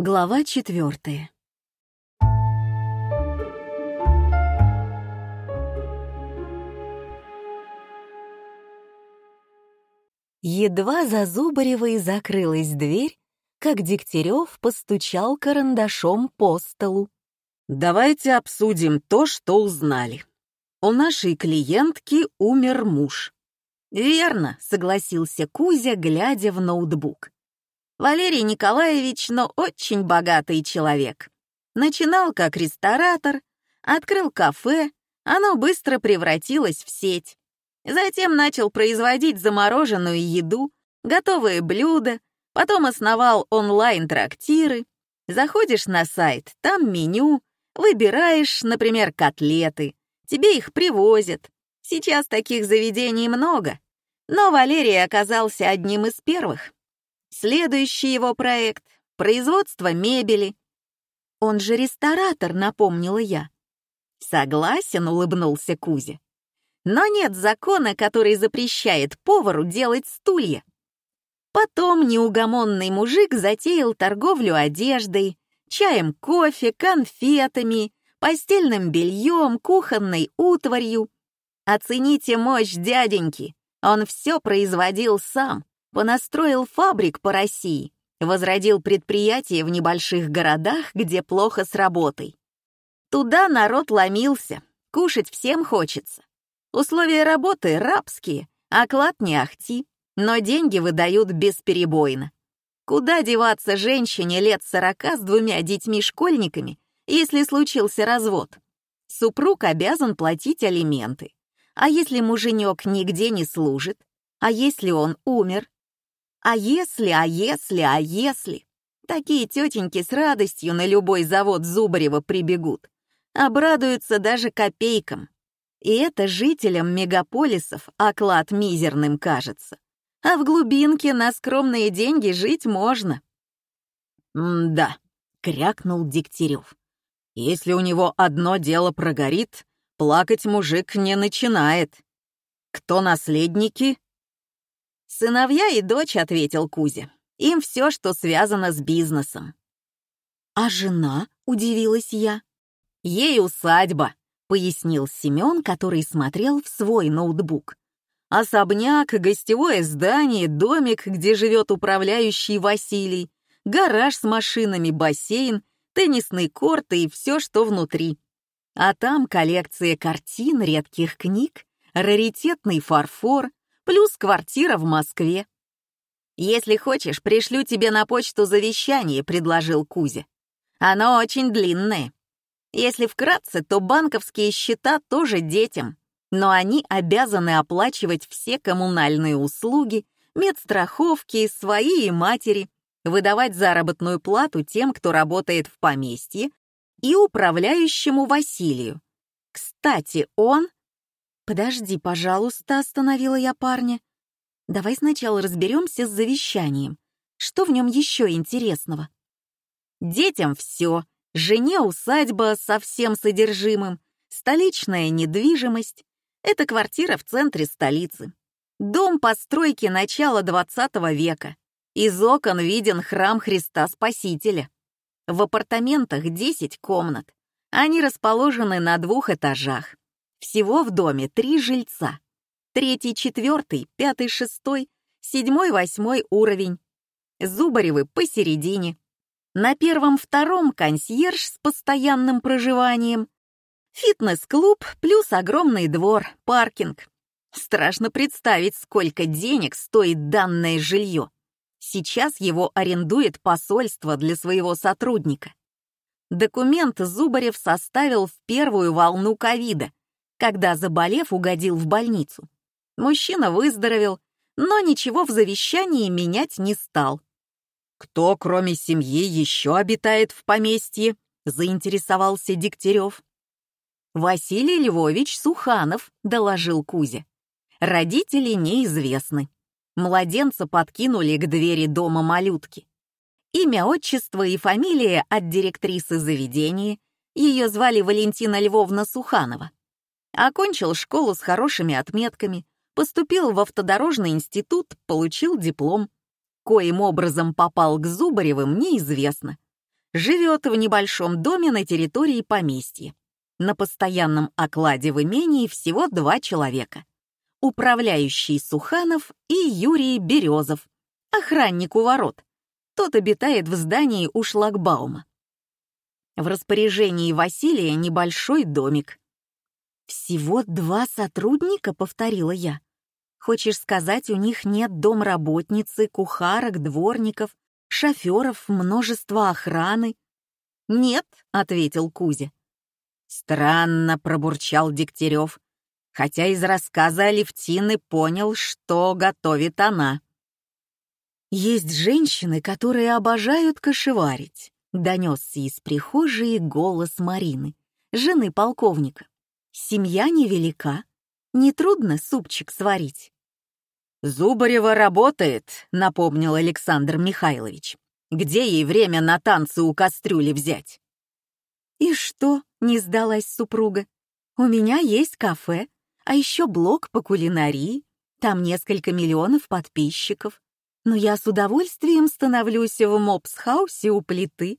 Глава четвертая. Едва за Зубаревой закрылась дверь, как Дегтярев постучал карандашом по столу. «Давайте обсудим то, что узнали. У нашей клиентки умер муж». «Верно», — согласился Кузя, глядя в ноутбук. Валерий Николаевич, но очень богатый человек. Начинал как ресторатор, открыл кафе, оно быстро превратилось в сеть. Затем начал производить замороженную еду, готовые блюда, потом основал онлайн-трактиры. Заходишь на сайт, там меню, выбираешь, например, котлеты, тебе их привозят. Сейчас таких заведений много, но Валерий оказался одним из первых. Следующий его проект — производство мебели. Он же ресторатор, напомнила я. Согласен, улыбнулся Кузя. Но нет закона, который запрещает повару делать стулья. Потом неугомонный мужик затеял торговлю одеждой, чаем, кофе, конфетами, постельным бельем, кухонной утварью. Оцените мощь дяденьки, он все производил сам, понастроил фабрик по России, возродил предприятия в небольших городах, где плохо с работой. Туда народ ломился, кушать всем хочется. Условия работы рабские, оклад не ахти, но деньги выдают бесперебойно. Куда деваться женщине лет сорока с двумя детьми-школьниками, если случился развод? Супруг обязан платить алименты. А если муженек нигде не служит? А если он умер? А если, а если, а если? Такие тетеньки с радостью на любой завод Зубарева прибегут. Обрадуются даже копейкам. И это жителям мегаполисов оклад мизерным кажется. А в глубинке на скромные деньги жить можно. «М-да», — крякнул Дегтярев. «Если у него одно дело прогорит, плакать мужик не начинает. Кто наследники?» «Сыновья и дочь», — ответил Кузя. «Им все, что связано с бизнесом». «А жена?» — удивилась я. «Ей усадьба», — пояснил Семен, который смотрел в свой ноутбук. «Особняк, гостевое здание, домик, где живет управляющий Василий, гараж с машинами, бассейн, теннисный корт и все, что внутри. А там коллекция картин, редких книг, раритетный фарфор, плюс квартира в Москве. «Если хочешь, пришлю тебе на почту завещание», — предложил Кузя. «Оно очень длинное. Если вкратце, то банковские счета тоже детям, но они обязаны оплачивать все коммунальные услуги, медстраховки, свои и матери, выдавать заработную плату тем, кто работает в поместье, и управляющему Василию. Кстати, он «Подожди, пожалуйста», — остановила я парня. «Давай сначала разберемся с завещанием. Что в нем еще интересного?» «Детям все, жене усадьба со всем содержимым, столичная недвижимость. Это квартира в центре столицы. Дом постройки начала 20 века. Из окон виден храм Христа Спасителя. В апартаментах 10 комнат. Они расположены на двух этажах. Всего в доме три жильца. Третий, четвертый, пятый, шестой, седьмой, восьмой уровень. Зубаревы посередине. На первом-втором консьерж с постоянным проживанием. Фитнес-клуб плюс огромный двор, паркинг. Страшно представить, сколько денег стоит данное жилье. Сейчас его арендует посольство для своего сотрудника. Документ Зубарев составил в первую волну ковида, когда, заболев, угодил в больницу. Мужчина выздоровел, но ничего в завещании менять не стал. «Кто, кроме семьи, еще обитает в поместье?» — заинтересовался Дегтярев. «Василий Львович Суханов», — доложил Кузя. «Родители неизвестны. Младенца подкинули к двери дома малютки. Имя, отчество и фамилия от директрисы заведения. Ее звали Валентина Львовна Суханова. Окончил школу с хорошими отметками, поступил в автодорожный институт, получил диплом. Коим образом попал к Зубаревым, неизвестно. живет в небольшом доме на территории поместья. На постоянном окладе в имении всего два человека. Управляющий Суханов и Юрий Березов, охранник у ворот. Тот обитает в здании у шлагбаума. В распоряжении Василия небольшой домик. «Всего два сотрудника?» — повторила я. «Хочешь сказать, у них нет домработницы, кухарок, дворников, шоферов, множества охраны?» «Нет», — ответил Кузя. «Странно», — пробурчал Дегтярев, хотя из рассказа Алевтины понял, что готовит она. «Есть женщины, которые обожают кошеварить», — донесся из прихожей голос Марины, жены полковника. «Семья невелика, нетрудно супчик сварить». «Зубарева работает», — напомнил Александр Михайлович. «Где ей время на танцы у кастрюли взять?» «И что?» — не сдалась супруга. «У меня есть кафе, а еще блог по кулинарии. Там несколько миллионов подписчиков но я с удовольствием становлюсь в мопс-хаусе у плиты».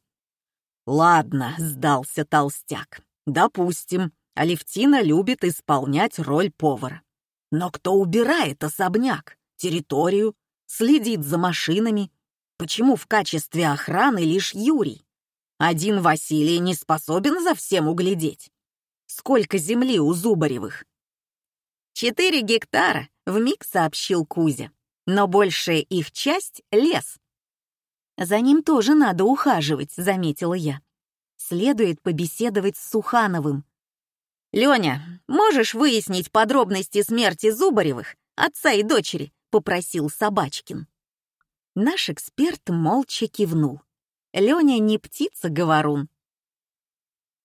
«Ладно», — сдался толстяк. «Допустим, Алевтина любит исполнять роль повара. Но кто убирает особняк, территорию, следит за машинами? Почему в качестве охраны лишь Юрий? Один Василий не способен за всем углядеть. Сколько земли у Зубаревых?» «Четыре гектара», — вмиг сообщил Кузя но большая их часть — лес. «За ним тоже надо ухаживать», — заметила я. «Следует побеседовать с Сухановым». «Леня, можешь выяснить подробности смерти Зубаревых, отца и дочери?» — попросил Собачкин. Наш эксперт молча кивнул. Леня не птица-говорун.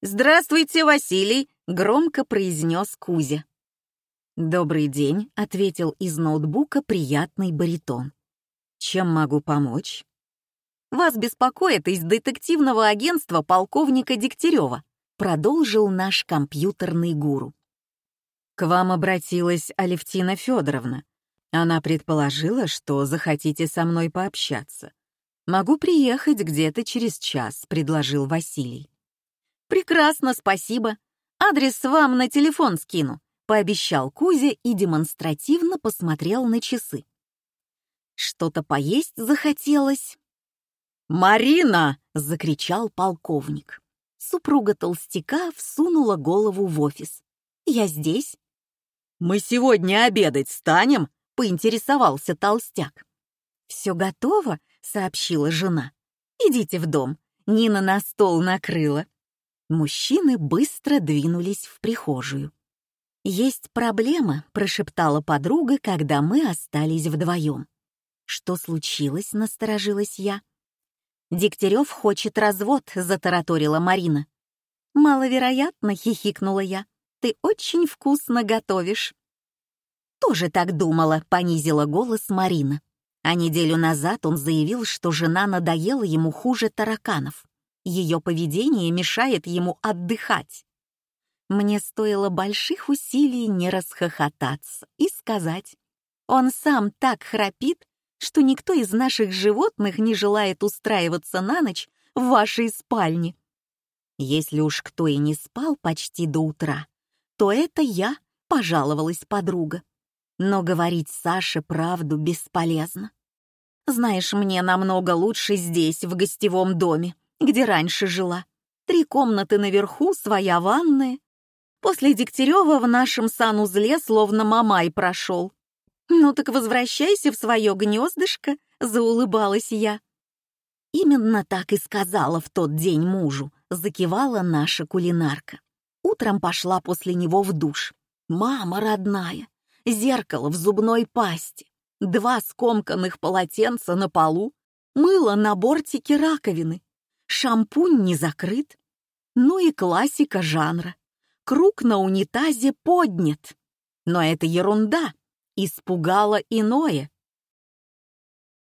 «Здравствуйте, Василий!» — громко произнес Кузя. «Добрый день», — ответил из ноутбука приятный баритон. «Чем могу помочь?» «Вас беспокоит из детективного агентства полковника Дегтярева», — продолжил наш компьютерный гуру. «К вам обратилась Алевтина Федоровна. Она предположила, что захотите со мной пообщаться. Могу приехать где-то через час», — предложил Василий. «Прекрасно, спасибо. Адрес вам на телефон скину. — пообещал Кузя и демонстративно посмотрел на часы. Что-то поесть захотелось. «Марина!» — закричал полковник. Супруга толстяка всунула голову в офис. «Я здесь?» «Мы сегодня обедать станем?» — поинтересовался толстяк. «Все готово?» — сообщила жена. «Идите в дом. Нина на стол накрыла». Мужчины быстро двинулись в прихожую. «Есть проблема», — прошептала подруга, когда мы остались вдвоем. «Что случилось?» — насторожилась я. «Дегтярев хочет развод», — затараторила Марина. «Маловероятно», — хихикнула я. «Ты очень вкусно готовишь». «Тоже так думала», — понизила голос Марина. А неделю назад он заявил, что жена надоела ему хуже тараканов. Ее поведение мешает ему отдыхать. Мне стоило больших усилий не расхохотаться и сказать, он сам так храпит, что никто из наших животных не желает устраиваться на ночь в вашей спальне. Если уж кто и не спал почти до утра, то это я, пожаловалась подруга. Но говорить Саше правду бесполезно. Знаешь, мне намного лучше здесь, в гостевом доме, где раньше жила. Три комнаты наверху, своя ванная, После Дегтярева в нашем санузле словно мамай прошел. «Ну так возвращайся в свое гнездышко», — заулыбалась я. Именно так и сказала в тот день мужу, закивала наша кулинарка. Утром пошла после него в душ. Мама родная, зеркало в зубной пасти, два скомканных полотенца на полу, мыло на бортике раковины, шампунь не закрыт. Ну и классика жанра круг на унитазе поднят. Но это ерунда, испугало иное.